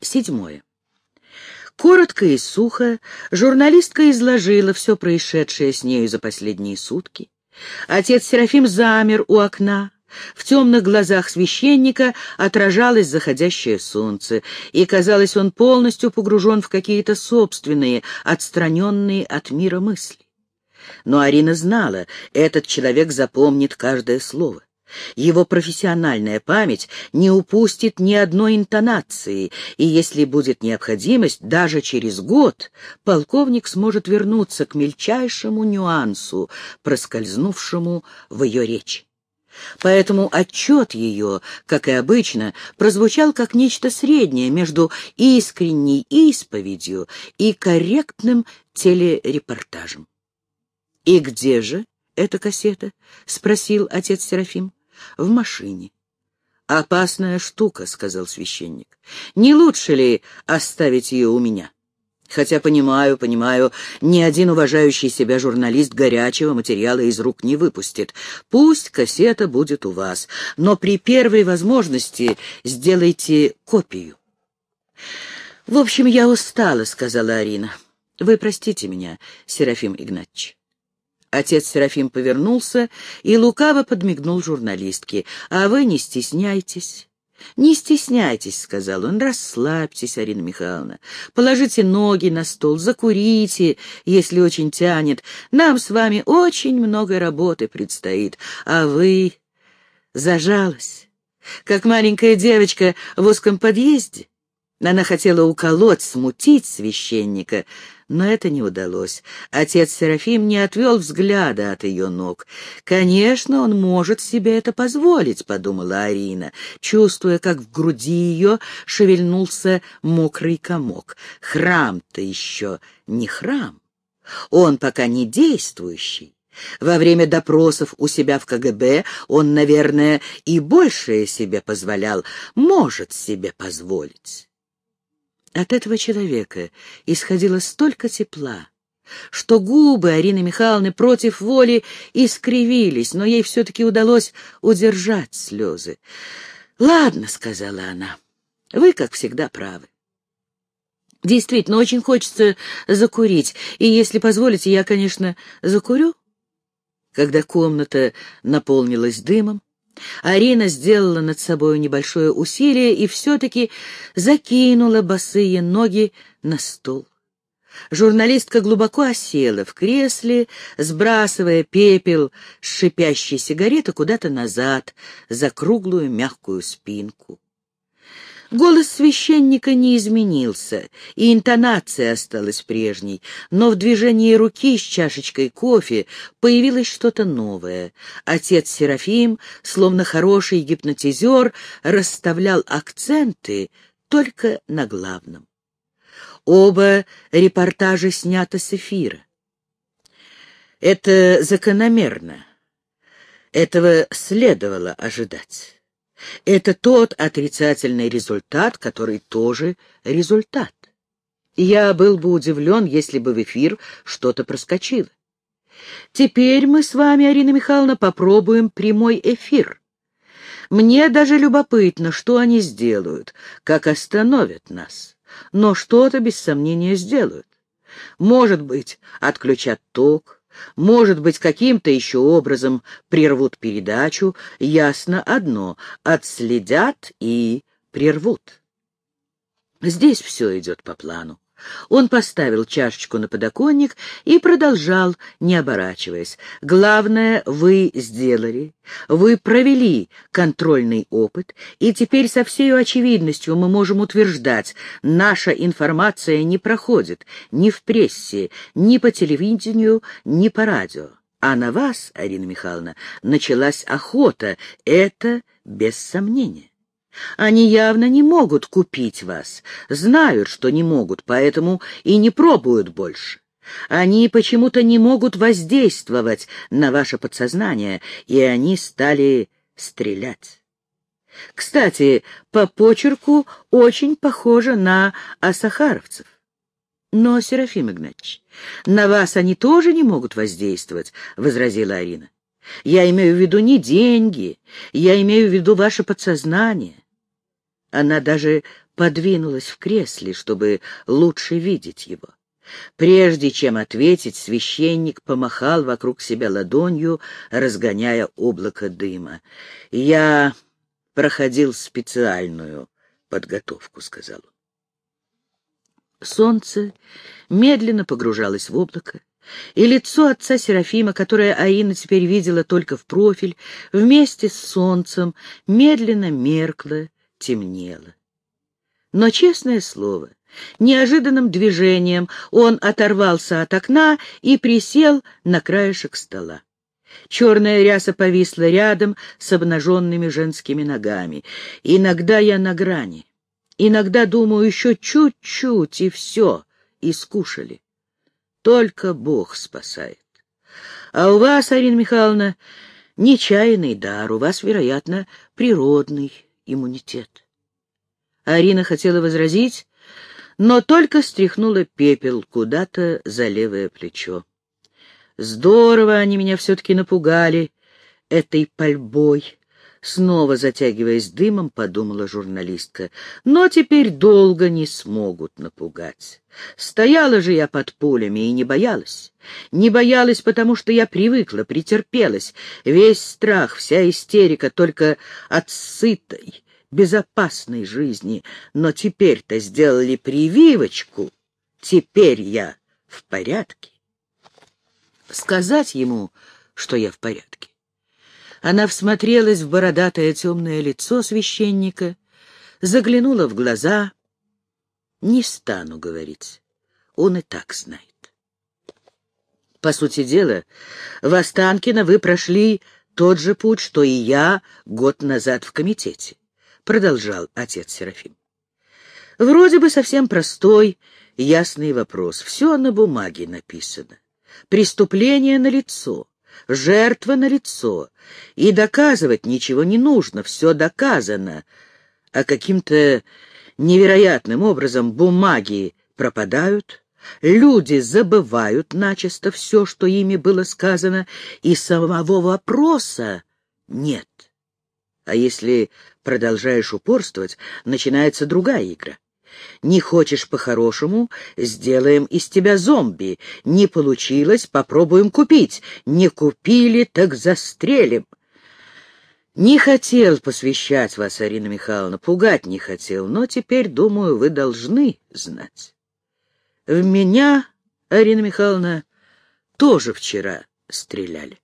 Седьмое. Коротко и сухо журналистка изложила все происшедшее с нею за последние сутки. Отец Серафим замер у окна. В темных глазах священника отражалось заходящее солнце, и, казалось, он полностью погружен в какие-то собственные, отстраненные от мира мысли. Но Арина знала, этот человек запомнит каждое слово. Его профессиональная память не упустит ни одной интонации, и если будет необходимость, даже через год полковник сможет вернуться к мельчайшему нюансу, проскользнувшему в ее речи. Поэтому отчет ее, как и обычно, прозвучал как нечто среднее между искренней исповедью и корректным телерепортажем. «И где же эта кассета?» — спросил отец Серафим. «В машине». «Опасная штука», — сказал священник. «Не лучше ли оставить ее у меня?» Хотя понимаю, понимаю, ни один уважающий себя журналист горячего материала из рук не выпустит. Пусть кассета будет у вас, но при первой возможности сделайте копию. «В общем, я устала», — сказала Арина. «Вы простите меня, Серафим Игнатьевич». Отец Серафим повернулся и лукаво подмигнул журналистке. «А вы не стесняйтесь». «Не стесняйтесь», — сказал он, — «расслабьтесь, Арина Михайловна. Положите ноги на стол, закурите, если очень тянет. Нам с вами очень много работы предстоит, а вы...» Зажалась, как маленькая девочка в узком подъезде. Она хотела уколоть, смутить священника, но это не удалось. Отец Серафим не отвел взгляда от ее ног. «Конечно, он может себе это позволить», — подумала Арина, чувствуя, как в груди ее шевельнулся мокрый комок. «Храм-то еще не храм. Он пока не действующий. Во время допросов у себя в КГБ он, наверное, и большее себе позволял, может себе позволить». От этого человека исходило столько тепла, что губы Арины Михайловны против воли искривились, но ей все-таки удалось удержать слезы. «Ладно», — сказала она, — «вы, как всегда, правы. Действительно, очень хочется закурить, и, если позволите, я, конечно, закурю». Когда комната наполнилась дымом, Арина сделала над собой небольшое усилие и все-таки закинула босые ноги на стул. Журналистка глубоко осела в кресле, сбрасывая пепел с шипящей сигареты куда-то назад, за круглую мягкую спинку. Голос священника не изменился, и интонация осталась прежней, но в движении руки с чашечкой кофе появилось что-то новое. Отец Серафим, словно хороший гипнотизер, расставлял акценты только на главном. Оба репортажа сняты с эфира. Это закономерно. Этого следовало ожидать. Это тот отрицательный результат, который тоже результат. Я был бы удивлен, если бы в эфир что-то проскочило. Теперь мы с вами, Арина Михайловна, попробуем прямой эфир. Мне даже любопытно, что они сделают, как остановят нас. Но что-то, без сомнения, сделают. Может быть, отключат ток, может быть, каким-то еще образом прервут передачу, ясно одно — отследят и прервут. Здесь все идет по плану. Он поставил чашечку на подоконник и продолжал, не оборачиваясь. «Главное, вы сделали. Вы провели контрольный опыт, и теперь со всей очевидностью мы можем утверждать, наша информация не проходит ни в прессе, ни по телевидению, ни по радио. А на вас, Арина Михайловна, началась охота. Это без сомнения. Они явно не могут купить вас, знают, что не могут, поэтому и не пробуют больше. Они почему-то не могут воздействовать на ваше подсознание, и они стали стрелять. Кстати, по почерку очень похоже на асахаровцев. Но, Серафим Игнатьевич, на вас они тоже не могут воздействовать, — возразила Арина. Я имею в виду не деньги, я имею в виду ваше подсознание. Она даже подвинулась в кресле, чтобы лучше видеть его. Прежде чем ответить, священник помахал вокруг себя ладонью, разгоняя облако дыма. «Я проходил специальную подготовку», — сказал он. Солнце медленно погружалось в облако, и лицо отца Серафима, которое Аина теперь видела только в профиль, вместе с солнцем медленно меркло, темнело. Но, честное слово, неожиданным движением он оторвался от окна и присел на краешек стола. Черная ряса повисла рядом с обнаженными женскими ногами. Иногда я на грани. Иногда думаю, еще чуть-чуть, и все, и скушали. Только Бог спасает. А у вас, Арина Михайловна, нечаянный дар, у вас, вероятно, природный иммунитет. Арина хотела возразить, но только стряхнула пепел куда-то за левое плечо. Здорово они меня все-таки напугали этой пальбой. Снова затягиваясь дымом, подумала журналистка. Но теперь долго не смогут напугать. Стояла же я под пулями и не боялась. Не боялась, потому что я привыкла, претерпелась. Весь страх, вся истерика только от сытой, безопасной жизни. Но теперь-то сделали прививочку. Теперь я в порядке. Сказать ему, что я в порядке. Она всмотрелась в бородатое темное лицо священника, заглянула в глаза. Не стану говорить, он и так знает. По сути дела, в Останкино вы прошли тот же путь, что и я год назад в комитете, продолжал отец Серафим. Вроде бы совсем простой, ясный вопрос. Все на бумаге написано. Преступление на лицо. Жертва на лицо, и доказывать ничего не нужно, все доказано. А каким-то невероятным образом бумаги пропадают, люди забывают начисто все, что ими было сказано, и самого вопроса нет. А если продолжаешь упорствовать, начинается другая игра. Не хочешь по-хорошему — сделаем из тебя зомби. Не получилось — попробуем купить. Не купили — так застрелим. Не хотел посвящать вас, Арина Михайловна, пугать не хотел, но теперь, думаю, вы должны знать. В меня, Арина Михайловна, тоже вчера стреляли.